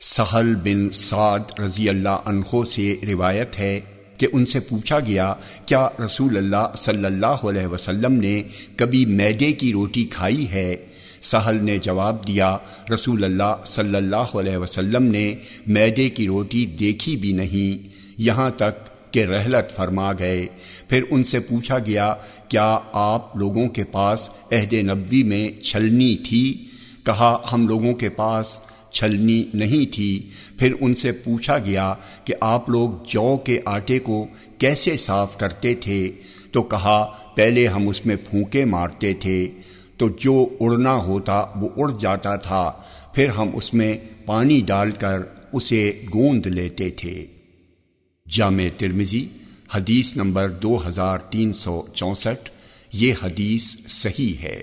سہل بن سعد رضی اللہ عنہ سے روایت ہے کہ ان سے پوچھا گیا، کیا رسول اللہ صلی اللہ علیہ وسلم نے کبھی میدے کی روٹی کھائی ہے؟ سہل نے جواب دیا، رسول اللہ صلی اللہ علیہ وسلم نے میدے کی روٹی دیکھی بھی نہیں، یہاں تک کہ رحلت فرما گئے۔ پھر ان سے پوچھا گیا، کیا آپ لوگوں کے پاس عہد نبوی میں چھلنی تھی؟ کہا، ہم لوگوں کے پاس چھلنی نہیں تھی۔ پھر ان سے پوچھا گیا کہ آپ لوگ جو کے آٹے کو کیسے صاف کرتے تھے؟ تو کہا، پہلے ہم اس میں پھونکے مارتے تھے۔ تو جو اڑنا ہوتا، وہ اڑ جاتا تھا۔ پھر ہم اس میں پانی ڈال کر اسے گوند لیتے تھے۔ جامع ترمزی حدیث نمبر دو ہزار تین سو چونسٹھ۔ یہ حدیث صحیح ہے۔